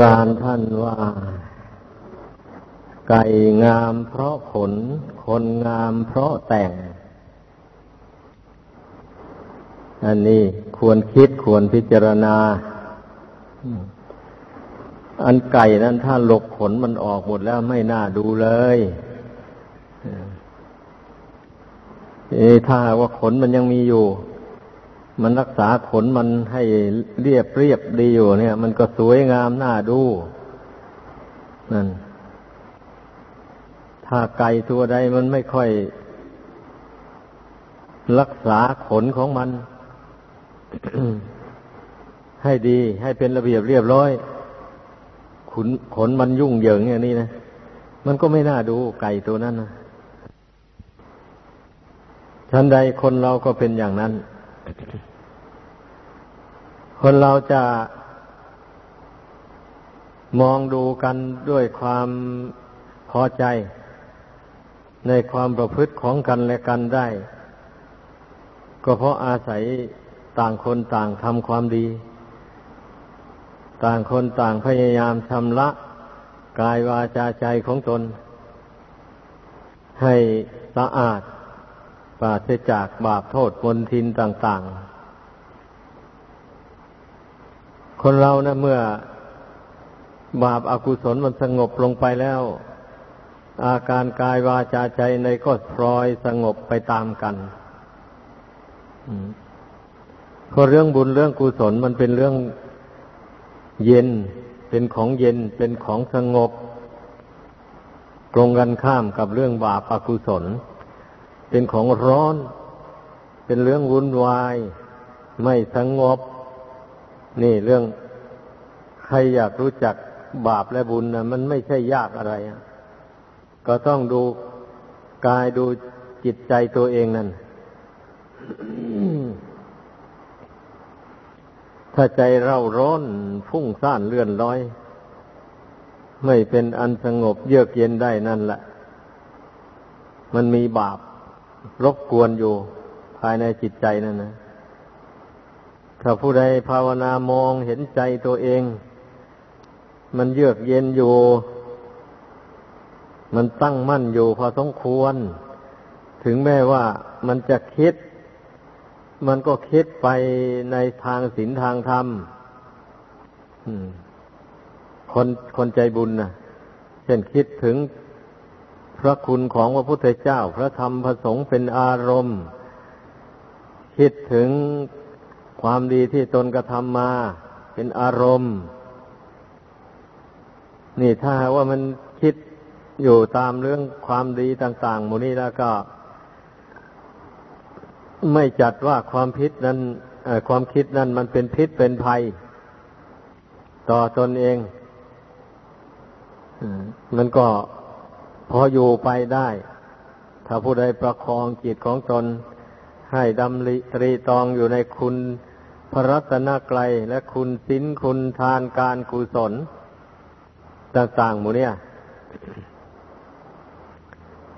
รานท่านว่า ไก่งามเพราะขน คนงามเพราะแต่ง อันนี้ควรคิดควรพิจารณา อันไก่นั้นถ้าหลกขนมันออกหมดแล้วไม่น่าดูเลยถ้าว่าขนมันยังมีอยู่ มันรักษาขนมันให้เรียบเรียบดีอยู่เนี่ย มันก็สวยงามน่าดูนั่น ถ้าไก่ตัวใดมันไม่ค่อย รักษาขนของมัน ให้ดี ให้เป็นระเบียบเรียบร้อย ขนขนมันยุ่งเหยิงอย่างนี้นะ มันก็ไม่น่าดูไก่ตัวนั้นนะทันใดคนเราก็เป็นอย่างนั้น คนเราจะมองดูกันด้วยความพอใจ ในความประพฤติของกันและกันได้ ก็เพราะอาศัยต่างคนต่างทำความดี ต่างคนต่างพยายามชำระกายวาจาใจของตน ให้สะอาดปราศจากบาปโทษมนทินต่าง ๆ คนเรานะเมื่อบาปอากุศลมันสงบลงไปแล้ว อาการกายวาจาใจในก็พลอยสงบไปตามกันเพราะเรื่องบุญเรื่องกุศลมันเป็นเรื่องเย็น เป็นของเย็นเป็นของสงบตรงกันข้ามกับเรื่องบาปอกุศล เป็นของร้อน เป็นเรื่องวุ่นวาย ไม่สงบ นี่เรื่องใครอยากรู้จักบาปและบุญนะมันไม่ใช่ยากอะไรก็ต้องดูกายดูจิตใจตัวเองนั่น ถ้าใจเร่าร้อนพุ่งซ่านเลื่อนลอย ไม่เป็นอันสงบเยือกเย็นได้นั่นแหละ มันมีบาปรบกวนอยู่ภายในจิตใจนั่นนะ ถ้าผู้ใดภาวนามองเห็นใจตัวเอง มันเยือกเย็นอยู่ มันตั้งมั่นอยู่พอสมควร ถึงแม้ว่ามันจะคิด มันก็คิดไปในทางศีลทางธรรมคนคนใจบุญนะเช่นคิดถึงพระคุณของพระพุทธเจ้า พระธรรมพระสงฆ์เป็นอารมณ์ คิดถึง ความดีที่ตนกระทำมา เป็นอารมณ์ นี่ถ้าว่ามันคิดอยู่ตามเรื่องความดีต่าง ๆ หมู่นี้แล้วก็ ไม่จัดว่าความพิษนั้นความคิดนั้นมันเป็นพิษเป็นภัย ต่อตนเองมันก็พออยู่ไปได้ ถ้าผู้ใดประคองจิตของตนให้ดำริตรีตองอยู่ในคุณ พระรัตนกรัยและคุณศีลคุณทานการกุศล ต่างๆหมู่เนี่ย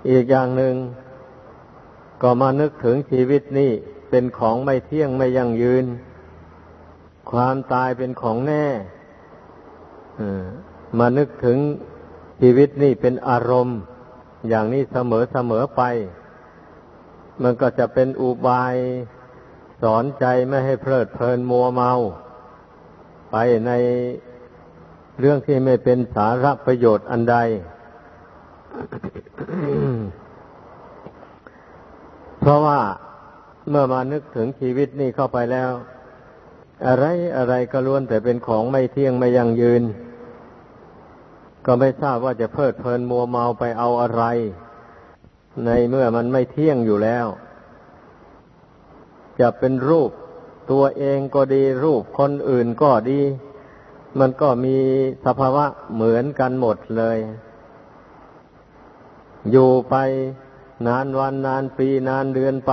อีกอย่างหนึ่งก็มานึกถึงชีวิตนี้เป็นของไม่เที่ยงไม่ยั่งยืน ความตายเป็นของแน่มานึกถึงชีวิตนี่เป็นอารมณ์ อย่างนี้เสมอเสมอไป มันก็จะเป็นอุบาย สอนใจไม่ให้เพลิดเพลินมัวเมา ไปในเรื่องที่ไม่เป็นสาระประโยชน์อันใด เพราะว่าเมื่อมานึกถึงชีวิตนี่เข้าไปแล้ว อะไรอะไรก็ล้วนแต่เป็นของไม่เที่ยงไม่ยั่งยืน ก็ไม่ทราบว่าจะเพลิดเพลินมัวเมาไปเอาอะไร ในเมื่อมันไม่เที่ยงอยู่แล้ว จะเป็นรูปตัวเองก็ดีรูปคนอื่นก็ดี มันก็มีสภาวะเหมือนกันหมดเลย อยู่ไปนานวันนานปีนานเดือนไป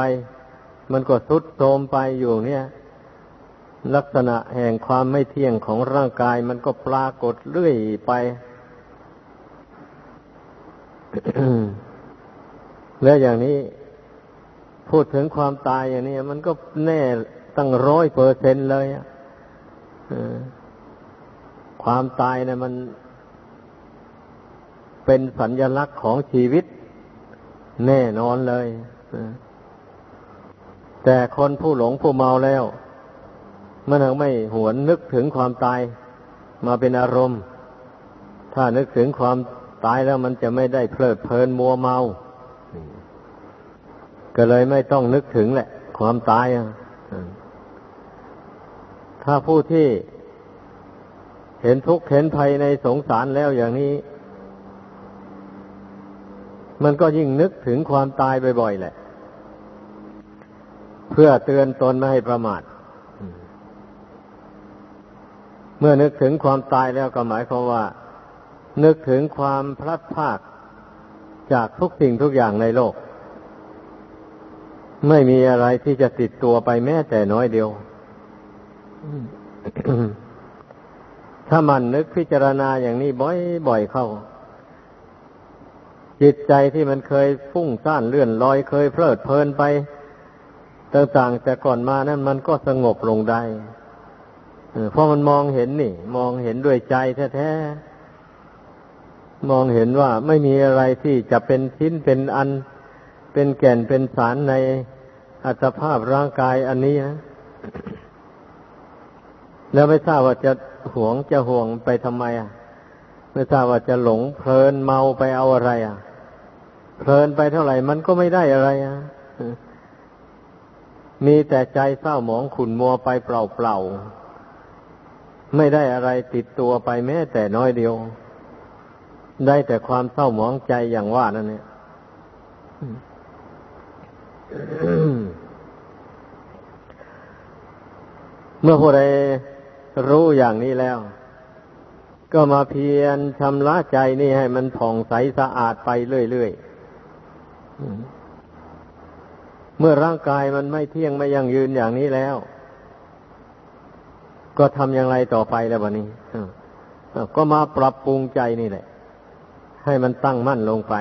มันก็ทุดโทรมไปอยู่เนี่ย ลักษณะแห่งความไม่เที่ยงของร่างกายมันก็ปรากฏเรื่อยไปแล้วอย่างนี้ พูดถึงความตายอย่างนี้มันก็แน่ตั้งร้อยเปอร์เซ็นเลยความตายเนะมันเป็นสัญญลักษณ์ของชีวิต แน่นอนเลย แต่คนผู้หลงผู้เมาแล้ว มันยังไม่หวนนึกถึงความตายมาเป็นอารมณ์ ถ้านึกถึงความตายแล้วมันจะไม่ได้เพลิดเพลินมัวเมา ก็เลยไม่ต้องนึกถึงแหละ ความตายถ้าผู้ที่เห็นทุกข์เห็นภัยในสงสารแล้วอย่างนี้ มันก็ยิ่งนึกถึงความตายบ่อยๆแหละ เพื่อเตือนตนไม่ให้ประมาทเมื่อนึกถึงความตายแล้วก็หมายความว่า นึกถึงความพลัดพรากจากทุกสิ่งทุกอย่างในโลก ไม่มีอะไรที่จะติดตัวไปแม้แต่น้อยเดียว ถ้ามันนึกพิจารณาอย่างนี้บ่อยๆเข้า จิตใจที่มันเคยฟุ้งซ่านเลื่อนลอยเคยเพลิดเพลินไปต่างๆแต่ก่อนมานั้นมันก็สงบลงได้เพราะมันมองเห็นนี่ มองเห็นด้วยใจแท้ๆมองเห็นว่าไม่มีอะไรที่จะเป็นชิ้นเป็นอันเเป็นแก่นเป็นสารในอัตภาพร่างกายอันนี้นะแล้วไม่ทราบว่าจะหวงจะห่วงไปทำไมอะ ไม่ทราบว่าจะหลงเพลินเมาไปเอาอะไร อะ เพลินไปเท่าไหร่มันก็ไม่ได้อะไรอะมีแต่ใจเศร้าหมองขุ่นมัวไปเปล่าๆไม่ได้อะไรติดตัวไปแม้แต่น้อยเดียว ได้แต่ความเศร้าหมองใจอย่างว่านั่นเนี่ย เมื่อผู้ใดรู้อย่างนี้แล้ว ก็มาเพียรชำระใจนี่ให้มันผ่องใสสะอาดไปเรื่อยๆ เมื่อร่างกายมันไม่เที่ยงไม่ยั่งยืนอย่างนี้แล้ว ก็ทำอย่างไรต่อไปแล้ววันนี้ก็มาปรับปรุงใจนี่แหละ ให้มันตั้งมั่นลงไป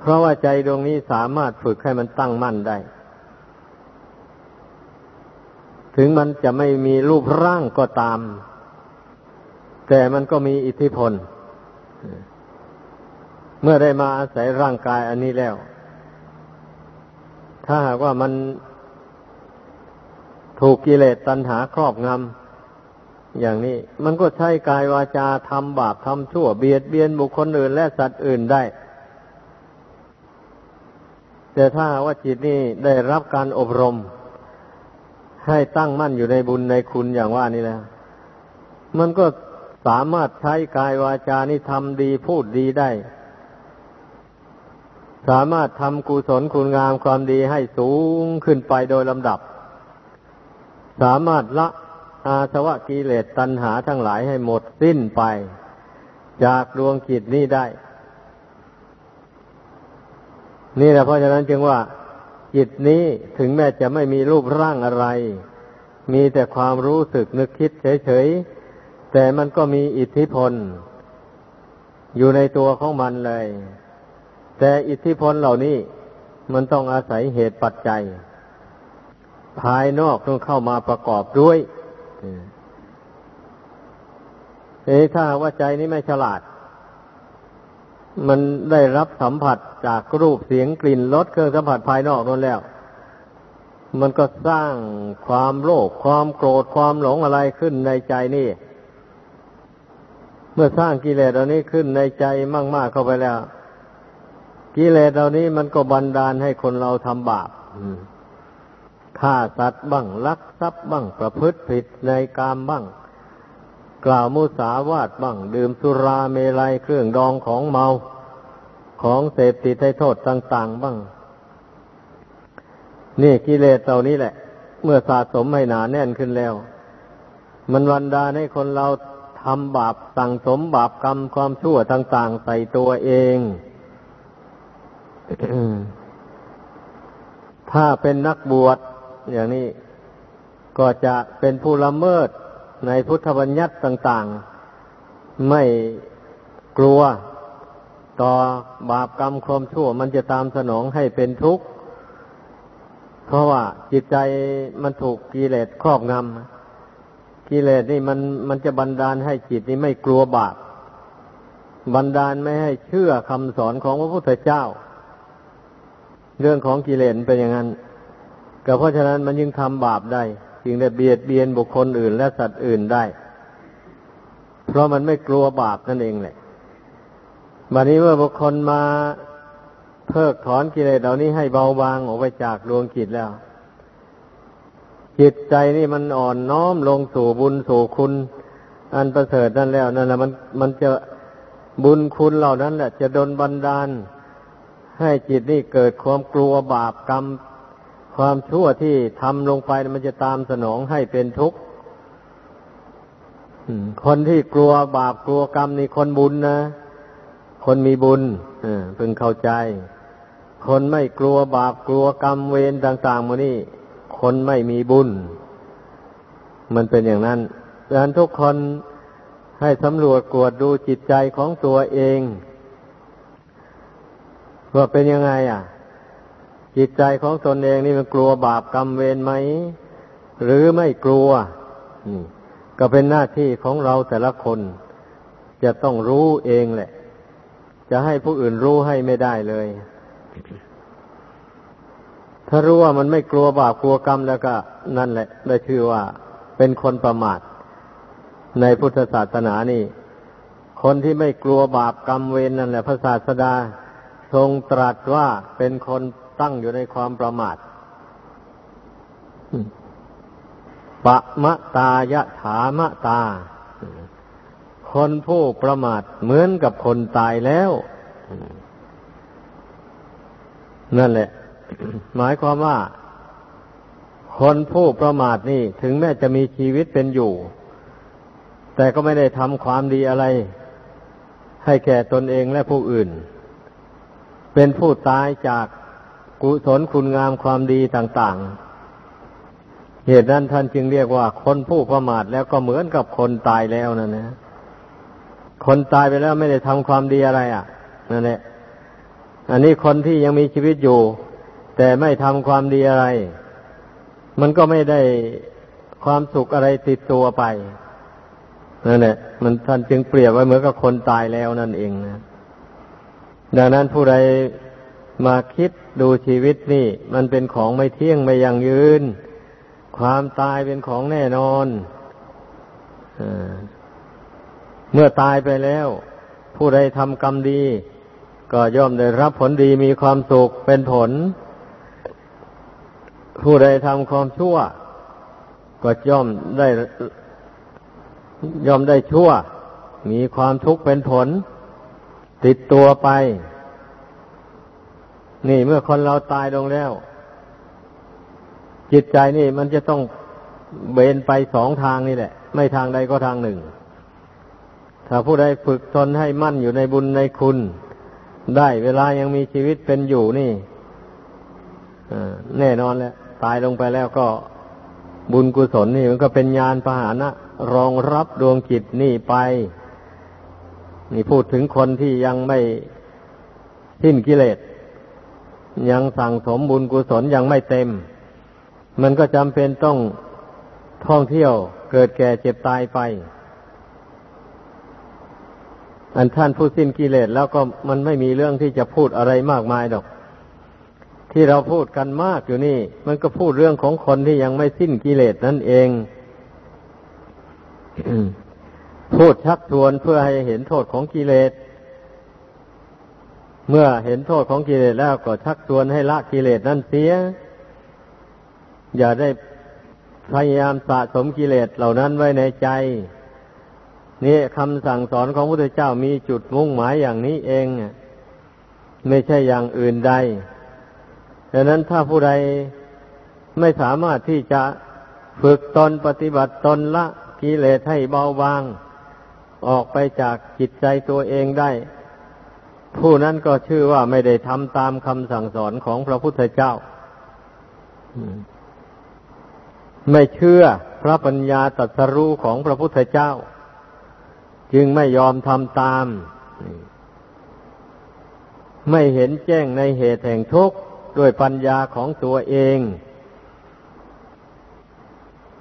เพราะว่าใจดวงนี้สามารถฝึกให้มันตั้งมั่นได้ ถึงมันจะไม่มีรูปร่างก็ตาม แต่มันก็มีอิทธิพล เมื่อได้มาอาศัยร่างกายอันนี้แล้ว ถ้าหากว่ามันถูกกิเลสตัณหาครอบงำอย่างนี้ มันก็ใช้กายวาจาทำบาปทำชั่วเบียดเบียนบุคคลอื่นและสัตว์อื่นได้ แต่ถ้าว่าจิตนี้ได้รับการอบรม ให้ตั้งมั่นอยู่ในบุญในคุณอย่างว่านี่แล้ว มันก็สามารถใช้กายวาจานี่ทำดีพูดดีได้ สามารถทำกุศลคุณงามความดีให้สูงขึ้นไปโดยลำดับ สามารถละอาสวะกิเลสตัณหาทั้งหลายให้หมดสิ้นไป จากดวงจิตนี้ได้ นี่แหละเพราะฉะนั้นจึงว่าจิตนี้ถึงแม้จะไม่มีรูปร่างอะไร มีแต่ความรู้สึกนึกคิดเฉยๆ แต่มันก็มีอิทธิพล อยู่ในตัวของมันเลย แต่อิทธิพลเหล่านี้มันต้องอาศัยเหตุปัจจัย ภายนอกต้องเข้ามาประกอบด้วยเอ้ถ้าว่าใจนี้ไม่ฉลาด มันได้รับสัมผัสจากรูปเสียงกลิ่นรสเครื่องสัมผัสภายนอกนั่นแล้ว มันก็สร้างความโลภความโกรธความหลงอะไรขึ้นในใจนี่ เมื่อสร้างกิเลสเหล่านี้ขึ้นในใจมากๆเข้าไปแล้ว กิเลสเหล่านี้มันก็บันดาลให้คนเราทำบาปฆ่าสัตว์บ้างลักทรัพย์บ้างประพฤติผิดในกามบ้าง กล่าวมุสาวาทบ้างดื่มสุราเมลัยเครื่องดองของเมาของเสพติดให้โทษต่าง ๆ บ้าง นี่กิเลสเหล่านี้แหละ เมื่อสะสมให้หนาแน่นขึ้นแล้ว มันวันดาให้คนเราทำบาปสั่งสมบาปกรรมความชั่วต่าง ๆ ใส่ตัวเองถ้าเป็นนักบวชอย่างนี้ก็จะเป็นผู้ละเมิด ในพุทธบัญญัติต่าง ๆ ไม่กลัวต่อบาปกรรมความชั่ว มันจะตามสนองให้เป็นทุกข์ เพราะว่าจิตใจมันถูกกิเลสครอบงำกิเลสนี่มันมันจะบันดาลให้จิตนี่ไม่กลัวบาปบันดาลไม่ให้เชื่อคำสอนของพระพุทธเจ้า เรื่องของกิเลสเป็นอย่างนั้นก็เพราะฉะนั้นมันยิ่งทำบาปได้ จึงได้เบียดเบียนบุคคลอื่น และสัตว์อื่นได้ เพราะมันไม่กลัวบาปนั่นเองแหละบัดนี้เมื่อบุคคลมาเพิกถอนกิเลสเหล่านี้ให้เบาบางออกไปจากดวงจิตแล้ว จิตใจนี่มันอ่อนน้อมลงสู่บุญสู่คุณ อันประเสริฐนั่นแล้วนั่นแหละมันมันจะบุญคุณเหล่านั้นแหละจะดนบันดาล ให้จิตนี่เกิดความกลัวบาปกรรม ความชั่วที่ทำลงไปมันจะตามสนองให้เป็นทุกข์คนที่กลัวบาปกลัวกรรมนี่คนบุญนะ คนมีบุญเพิ่งเข้าใจ คนไม่กลัวบาปกลัวกรรมเวรต่างๆมานี่คนไม่มีบุญ มันเป็นอย่างนั้นดังนั้นทุกคนให้สำรวจกวดดูจิตใจของตัวเอง ว่าเป็นยังไง อะ จิตใจของตนเองนี่มันกลัวบาปกรรมเวรไหม หรือไม่กลัวนี่ก็เป็นหน้าที่ของเราแต่ละคน จะต้องรู้เองแหละ จะให้ผู้อื่นรู้ให้ไม่ได้เลย ถ้ารู้ว่ามันไม่กลัวบาปกลัวกรรมแล้วก็ นั่นแหละ ได้ชื่อว่าเป็นคนประมาท ในพุทธศาสนานี่ คนที่ไม่กลัวบาปกรรมเวรนนั่นแหละพระศาสดาทรงตรัสว่าเป็นคน ตั้งอยู่ในความประมาทปะมะตายะถามะตา คนผู้ประมาทเหมือนกับคนตายแล้ว นั่นแหละ หมายความว่า คนผู้ประมาทนี่ ถึงแม้จะมีชีวิตเป็นอยู่ แต่ก็ไม่ได้ทำความดีอะไร ให้แก่ตนเองและผู้อื่น เป็นผู้ตายจาก กุศลคุณงามความดีต่างๆ เหตุนั้นท่านจึงเรียกว่า คนผู้ประมาทแล้วก็เหมือนกับคนตายแล้วนั่นนะ คนตายไปแล้วไม่ได้ทำความดีอะไร อะนั่นแหละ อันนี้คนที่ยังมีชีวิตอยู่ แต่ไม่ทำความดีอะไร มันก็ไม่ได้ความสุขอะไรติดตัวไปนั่นแหละมันท่านจึงเปรียบไว้เหมือนกับคนตายแล้วนั่นเองนะดังนั้นผู้ใด มาคิดดูชีวิตนี่ มันเป็นของไม่เที่ยงไม่ยั่งยืน ความตายเป็นของแน่นอนอเมื่อตายไปแล้ว ผู้ใดทำกรรมดี ก็ย่อมได้รับผลดีมีความสุขเป็นผล ผู้ใดทำความชั่ว ก็ย่อมได้ย่อมได้ชั่ว มีความทุกข์เป็นผล ติดตัวไป นี่เมื่อคนเราตายลงแล้ว จิตใจนี่มันจะต้องเบนไปสองทางนี่แหละ ไม่ทางใดก็ทางหนึ่ง ถ้าผู้ใดฝึกตนให้มั่นอยู่ในบุญในคุณ ได้เวลายังมีชีวิตเป็นอยู่นี่แน่นอนแล้วตายลงไปแล้วก็บุญกุศลนี่มันก็เป็นญาณพาหนะรองรับดวงจิตนี่ไป นี่พูดถึงคนที่ยังไม่สิ้นกิเลส ยังสั่งสมบุญกุศลยังไม่เต็ม มันก็จำเป็นต้องท่องเที่ยวเกิดแก่เจ็บตายไป อันท่านผู้สิ้นกิเลสแล้วก็มันไม่มีเรื่องที่จะพูดอะไรมากมายดอก ที่เราพูดกันมากอยู่นี่ มันก็พูดเรื่องของคนที่ยังไม่สิ้นกิเลสนั่นเองพูดชักชวนเพื่อให้เห็นโทษของกิเลส เมื่อเห็นโทษของกิเลสแล้วก็ชักชวนให้ละกิเลสนั่นเสีย อย่าได้พยายามสะสมกิเลสเหล่านั้นไว้ในใจ นี่คำสั่งสอนของพระพุทธเจ้ามีจุดมุ่งหมายอย่างนี้เองไม่ใช่อย่างอื่นใดดังนั้นถ้าผู้ใดไม่สามารถที่จะฝึกตนปฏิบัติตนละกิเลสให้เบาบาง ออกไปจากจิตใจตัวเองได้ ผู้นั้นก็ชื่อว่าไม่ได้ทำตามคำสั่งสอนของพระพุทธเจ้า ไม่เชื่อพระปัญญาตรัสรู้ของพระพุทธเจ้า จึงไม่ยอมทำตาม ไม่เห็นแจ้งในเหตุแห่งทุกข์ด้วยปัญญาของตัวเอง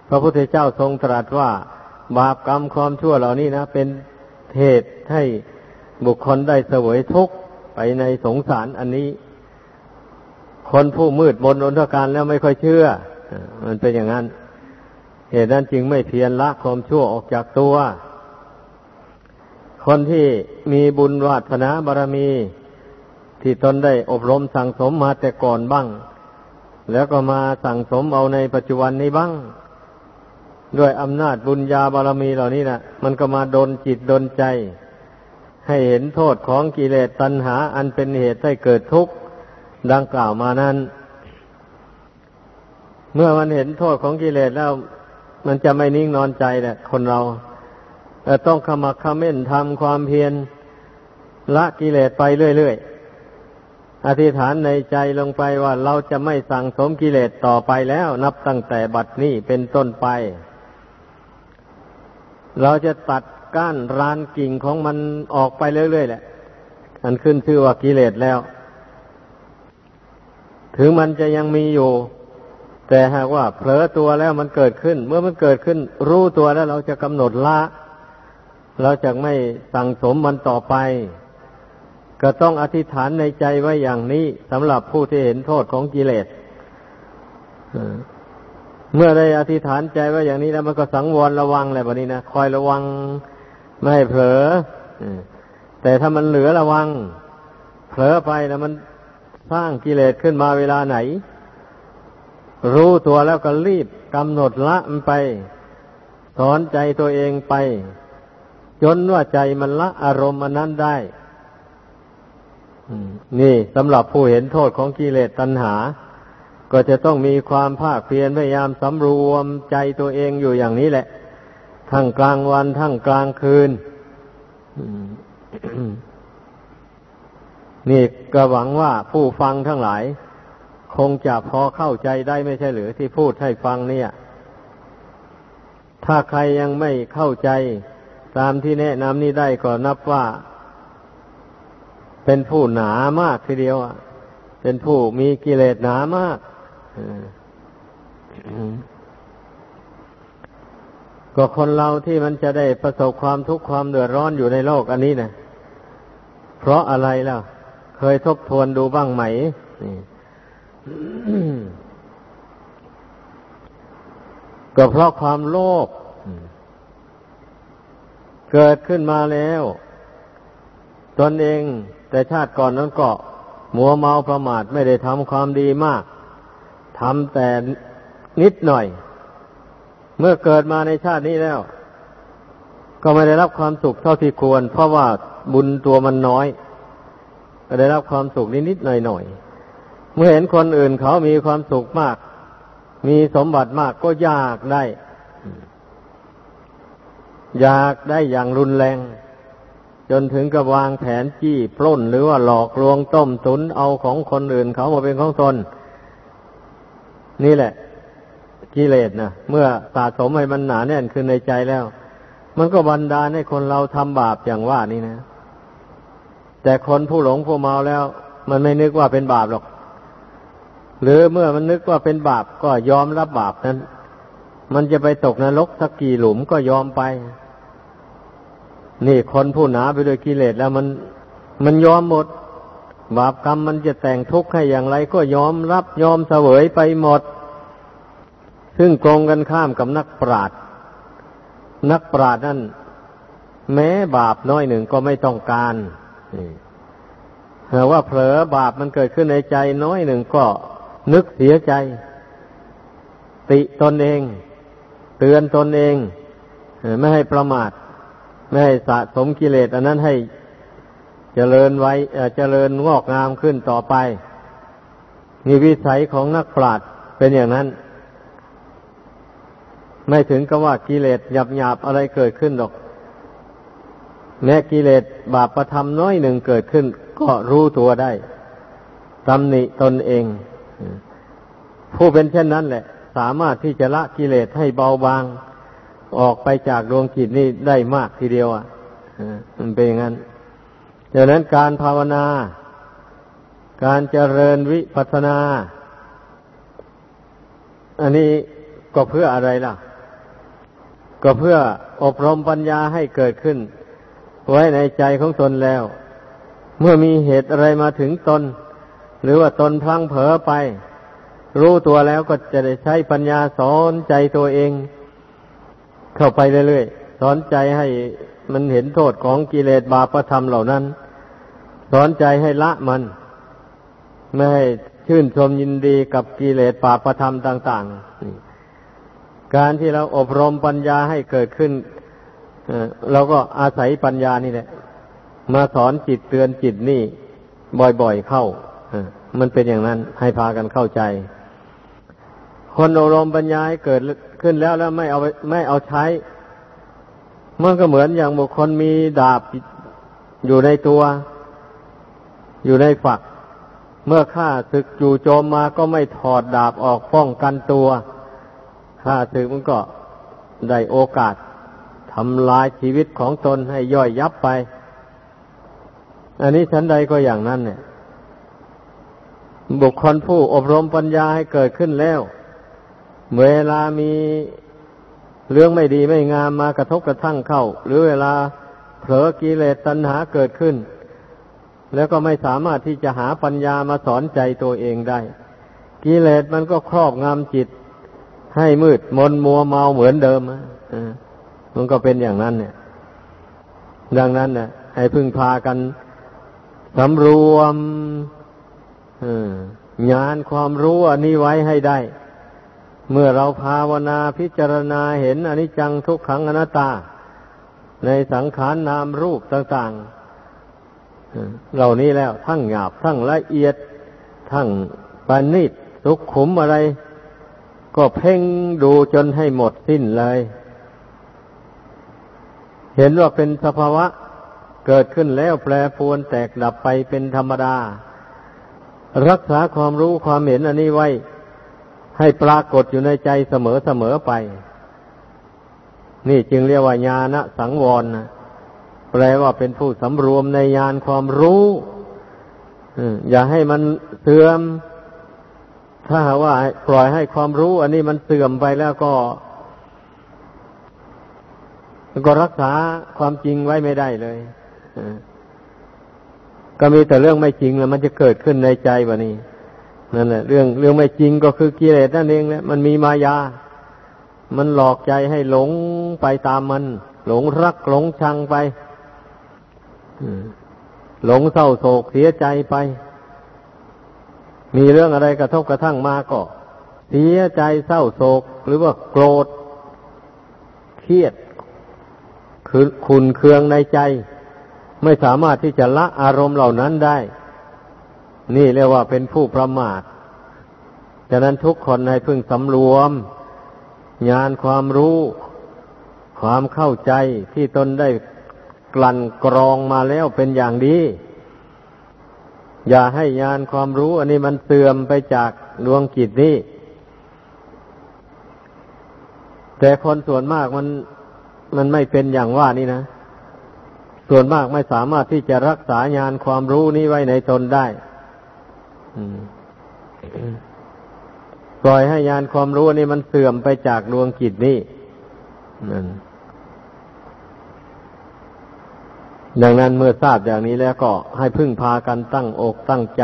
พระพุทธเจ้าทรงตรัสว่า บาปกรรมความชั่วเหล่านี้นะ เป็นเหตุให้ บุคคลได้เสวยทุกข์ไปในสงสารอันนี้ คนผู้มืดบนอนทการแล้วไม่ค่อยเชื่อ มันเป็นอย่างนั้น เหตุนั้นจึงไม่เพียรละความชั่วออกจากตัว คนที่มีบุญวาสนาบารมี ที่ตนได้อบรมสั่งสมมาแต่ก่อนบ้าง แล้วก็มาสั่งสมเอาในปัจจุบันนี้บ้างด้วยอำนาจบุญญาบารมีเหล่านี้นะมันก็มาดนจิตดนใจ ให้เห็นโทษของกิเลสตัณหา อันเป็นเหตุให้เกิดทุกข์ดังกล่าวมานั้น เมื่อมันเห็นโทษของกิเลสแล้ว มันจะไม่นิ่งนอนใจแหละคนเราแต่ต้องขมักขม้นทำความเพียรละกิเลสไปเรื่อยๆ อธิษฐานในใจลงไปว่าเราจะไม่สั่งสมกิเลสต่อไปแล้ว นับตั้งแต่บัดนี้เป็นต้นไป เราจะตัด ก้านรานกิ่งของมันออกไปเรื่อยๆแหละอันขึ้นชื่อว่ากิเลสแล้ว ถึงมันจะยังมีอยู่ แต่หากว่าเผลอตัวแล้วมันเกิดขึ้น เมื่อมันเกิดขึ้น รู้ตัวแล้วเราจะกำหนดละ เราจะไม่สั่งสมมันต่อไป ก็ต้องอธิษฐานในใจไว้อย่างนี้สำหรับผู้ที่เห็นโทษของกิเลสเมื่อได้อธิษฐานใจไว้อย่างนี้แล้วมันก็สังวรระวังแหละแบบนี้นะคอยระวัง ไม่ให้เผลอแต่ถ้ามันเหลือระวัง เผลอไปแล้วมันสร้างกิเลสขึ้นมาเวลาไหน รู้ตัวแล้วก็รีบกำหนดละมันไป สอนใจตัวเองไป จนว่าใจมันละอารมณ์มันนั้นได้นี่สำหรับผู้เห็นโทษของกิเลสตัณหา ก็จะต้องมีความภาคเพียรพยายามสำรวมใจตัวเองอยู่อย่างนี้แหละ ทั้งกลางวันทั้งกลางคืน นี่ก็หวังว่าผู้ฟังทั้งหลาย คงจะพอเข้าใจได้ไม่ใช่หรือที่พูดให้ฟังเนี่ย ถ้าใครยังไม่เข้าใจตามที่แนะนำนี้ได้ก็นับว่า เป็นผู้หนามากทีเดียวเป็นผู้มีกิเลสหนามาก ก็คนเราที่มันจะได้ประสบความทุกข์ความเดือดร้อนอยู่ในโลกอันนี้นะเพราะอะไรล่ะ เคยทบทวนดูบ้างไหมก็เพราะความโลภเกิดขึ้นมาแล้ว ตนเองแต่ชาติก่อนนั้นก็มัวเมาประมาทไม่ได้ทำความดีมากทำแต่นิดหน่อย เมื่อเกิดมาในชาตินี้แล้ว ก็ไม่ได้รับความสุขเท่าที่ควร เพราะว่าบุญตัวมันน้อย ก็ได้รับความสุขนิดๆหน่อยๆเมื่อเห็นคนอื่นเขามีความสุขมาก มีสมบัติมากก็อยากได้ อยากได้อย่างรุนแรง จนถึงกับวางแผนจี้ปล้นหรือว่าหลอกลวงต้มตุนเอาของคนอื่นเขามาเป็นของตนนี่แหละ กิเลสนะเมื่อสะสมให้มันหนาแน่นขึ้นในใจแล้ว มันก็บันดาลให้คนเราทำบาปอย่างว่านี่นะ แต่คนผู้หลงผู้เมาแล้ว มันไม่นึกว่าเป็นบาปหรอก หรือเมื่อมันนึกว่าเป็นบาปก็ยอมรับบาปนั้น มันจะไปตกนรกสักกี่หลุมก็ยอมไป นี่คนผู้หนาไปด้วยกิเลสแล้วมัน มันยอมหมด บาปกรรมมันจะแต่งทุกข์ให้อย่างไร ก็ยอมรับยอมเสวยไปหมด ซึ่งตรงกันข้ามกับนักปราชญ์นักปราชญ์นั่นแม้บาปน้อยหนึ่งก็ไม่ต้องการแต่ว่าเผลอบาปมันเกิดขึ้นในใจน้อยหนึ่งก็นึกเสียใจ ติตนเอง เตือนตนเองไม่ให้ประมาท ไม่ให้สะสมกิเลสอันนั้นให้เจริญไว้เจริญงอกงามขึ้นต่อไปนี่วิสัยของนักปราชญ์เป็นอย่างนั้น ไม่ถึงกับว่ากิเลสหยาบหยาบอะไรเกิดขึ้นหรอก แม้กิเลสบาปประทำน้อยหนึ่งเกิดขึ้น ก็รู้ตัวได้ตำหนิตนเอง ผู้เป็นเช่นนั้นแหละ สามารถที่จะละกิเลสให้เบาบาง ออกไปจากดวงจิตนี้ได้มากทีเดียวอะมันเป็นอย่างนั้นดังนั้นการภาวนา การเจริญวิปัสสนา อันนี้ก็เพื่ออะไรล่ะ ก็เพื่ออบรมปัญญาให้เกิดขึ้น ไว้ในใจของตนแล้ว เมื่อมีเหตุอะไรมาถึงตน หรือว่าตนพลังเผลอไป รู้ตัวแล้วก็จะได้ใช้ปัญญาสอนใจตัวเอง เข้าไปเรื่อยๆสอนใจให้มันเห็นโทษของกิเลสบาปธรรมเหล่านั้น สอนใจให้ละมัน ไม่ให้ชื่นชมยินดีกับกิเลสบาปธรรมต่าง ๆ การที่เราอบรมปัญญาให้เกิดขึ้นเราก็อาศัยปัญญานี่แหละ มาสอนจิตเตือนจิตนี่ บ่อยๆเข้ามันเป็นอย่างนั้นให้พากันเข้าใจ คนอบรมปัญญาให้เกิดขึ้นแล้วแล้วไม่เอาไม่เอาใช้มันก็เหมือนอย่างบุคคลมีดาบอยู่ในตัว อยู่ในฝัก เมื่อข้าศึกจู่โจมมาก็ไม่ถอดดาบออกป้องกันตัว ข้าศึกมันก็ได้โอกาสทำลายชีวิตของตนให้ย่อยยับไป อันนี้ฉันใดก็อย่างนั้นเนี่ย บุคคลผู้อบรมปัญญาให้เกิดขึ้นแล้ว เวลามีเรื่องไม่ดีไม่งามมากระทบกระทั่งเข้า หรือเวลาเผลอกิเลสตัณหาเกิดขึ้น แล้วก็ไม่สามารถที่จะหาปัญญามาสอนใจตัวเองได้ กิเลสมันก็ครอบงำจิต ให้มืดมนมัวเมาเหมือนเดิมมันก็เป็นอย่างนั้นเนี่ย ดังนั้นเนี่ยให้พึ่งพากันสำรวมงานความรู้อันนี้ไว้ให้ได้ เมื่อเราภาวนาพิจารณาเห็นอนิจจังทุกขังอนัตตา ในสังขารนามรูปต่างๆเหล่านี้แล้วทั้งหยาบทั้งละเอียด ทั้งปานิตสุขขุมอะไร ก็เพ่งดูจนให้หมดสิ้นเลย เห็นว่าเป็นสภาวะเกิดขึ้นแล้วแปรปวนแตกดับไปเป็นธรรมดา รักษาความรู้ความเห็นอันนี้ไว้ ให้ปรากฏอยู่ในใจเสมอเสมอไป นี่จึงเรียกว่าญาณสังวรนะแปลว่าเป็นผู้สำรวมในญาณความรู้อย่าให้มันเสื่อม ถ้าหาว่าปล่อยให้ความรู้ อันนี้มันเสื่อมไปแล้วก็ ก็รักษาความจริงไว้ไม่ได้เลยก็มีแต่เรื่องไม่จริงแล้วมันจะเกิดขึ้นในใจวะนี่นั่นแหละเรื่องเรื่องไม่จริงก็คือกิเลสนั่นเองแหละมันมีมายา มันหลอกใจให้หลงไปตามมัน หลงรักหลงชังไปหลงเศร้าโศกเสียใจไป มีเรื่องอะไรกระทบกระทั่งมาก็เสียใจเศร้าโศก หรือว่าโกรธ เครียด คือขุนเคืองในใจ ไม่สามารถที่จะละอารมณ์เหล่านั้นได้ นี่เรียกว่าเป็นผู้ประมาทฉะนั้นทุกคนให้พึงสำรวมญาณความรู้ ความเข้าใจที่ตนได้กลั่นกรองมาแล้วเป็นอย่างดี อย่าให้ญาณความรู้ อันนี้มันเสื่อมไปจากดวงจิตนี้แต่คนส่วนมากมันมันไม่เป็นอย่างว่านี่นะ ส่วนมากไม่สามารถที่จะรักษาญาณความรู้นี้ไว้ในตนได้ปล่อยให้ยานความรู้นี่มันเสื่อมไปจากดวงจิตนี่นั่น ดังนั้นเมื่อทราบอย่างนี้แล้วก็ให้พึ่งพากันตั้งอกตั้งใจ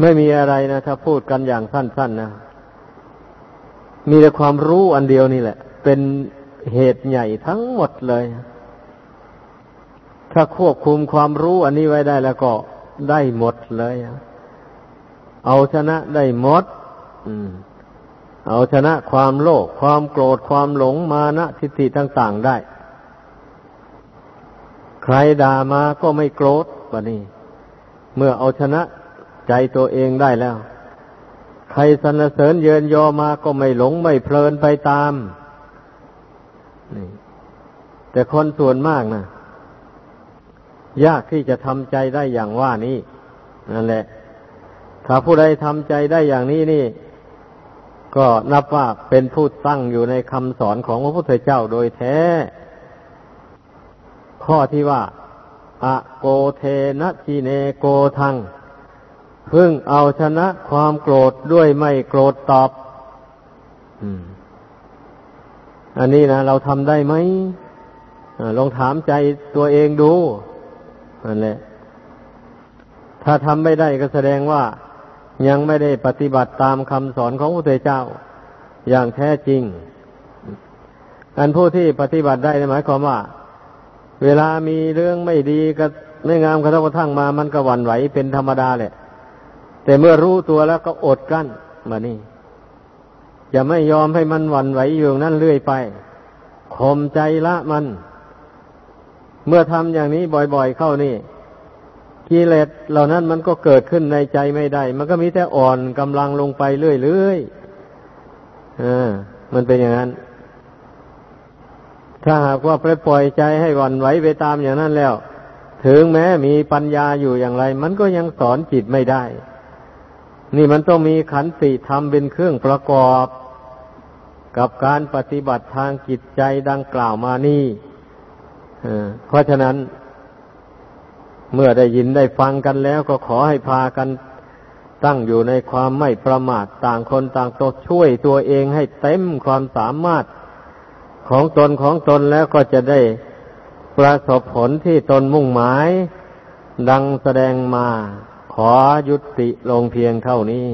ไม่มีอะไรนะถ้าพูดกันอย่างสั้น ๆนะมีแต่ความรู้อันเดียวนี่แหละ เป็นเหตุใหญ่ทั้งหมดเลย ถ้าควบคุมความรู้อันนี้ไว้ได้แล้วก็ได้หมดเลย เอาชนะได้หมดเอาชนะความโลภความโกรธความหลงมานะทิฏฐิต่าง ๆ ได้ ใครด่ามาก็ไม่โกรธวะนี่เมื่อเอาชนะใจตัวเองได้แล้ว ใครสรรเสริญเยินยอมาก็ไม่หลงไม่เพลินไปตามนี่แต่คนส่วนมากนะยากที่จะทำใจได้อย่างว่านี้นั่นแหละ ถ้าผู้ใดทำใจได้อย่างนี้นี่ ก็นับว่าเป็นผู้ตั้งอยู่ในคำสอนของพระพุทธเจ้าโดยแท้ ข้อที่ว่า อะโกเทนะชีเนโกทัง พึ่งเอาชนะความโกรธด้วยไม่โกรธตอบออันนี้นะเราทำได้ไหมลองถามใจตัวเองดูนั่นแหละ ถ้าทำไม่ได้ก็แสดงว่ายังไม่ได้ปฏิบัติตามคำสอนของพระพุทธเจ้า อย่างแท้จริงอันผู้ที่ปฏิบัติได้หมายความว่า เวลามีเรื่องไม่ดีก็ไม่งามกระทบกระทั่งมามันก็หวั่นไหวเป็นธรรมดาแหละ แต่เมื่อรู้ตัวแล้วก็อดกั้นมานี่จะไม่ยอมให้มันหวั่นไหวอยู่นั่นเรื่อยไปข่มใจละมัน เมื่อทำอย่างนี้บ่อยๆเข้านี่กิเลสเหล่านั้นมันก็เกิดขึ้นในใจไม่ได้ มันก็มีแต่อ่อนกำลังลงไปเรื่อยๆอ่ามันเป็นอย่างนั้น ถ้าหากว่าไปปล่อยใจให้วันไหวไปตามอย่างนั้นแล้ว ถึงแม้มีปัญญาอยู่อย่างไร มันก็ยังสอนจิตไม่ได้ นี่มันต้องมีขันติธรรมเป็นเครื่องประกอบ กับการปฏิบัติทางจิตใจดังกล่าวมานี่เพราะฉะนั้นเมื่อได้ยินได้ฟังกันแล้วก็ขอให้พากันตั้งอยู่ในความไม่ประมาทต่างคนต่างตัวช่วยตัวเองให้เต็มความสามารถ ของตนของตนแล้วก็จะได้ประสบผลที่ตนมุ่งหมาย ดังแสดงมา ขอยุติลงเพียงเท่านี้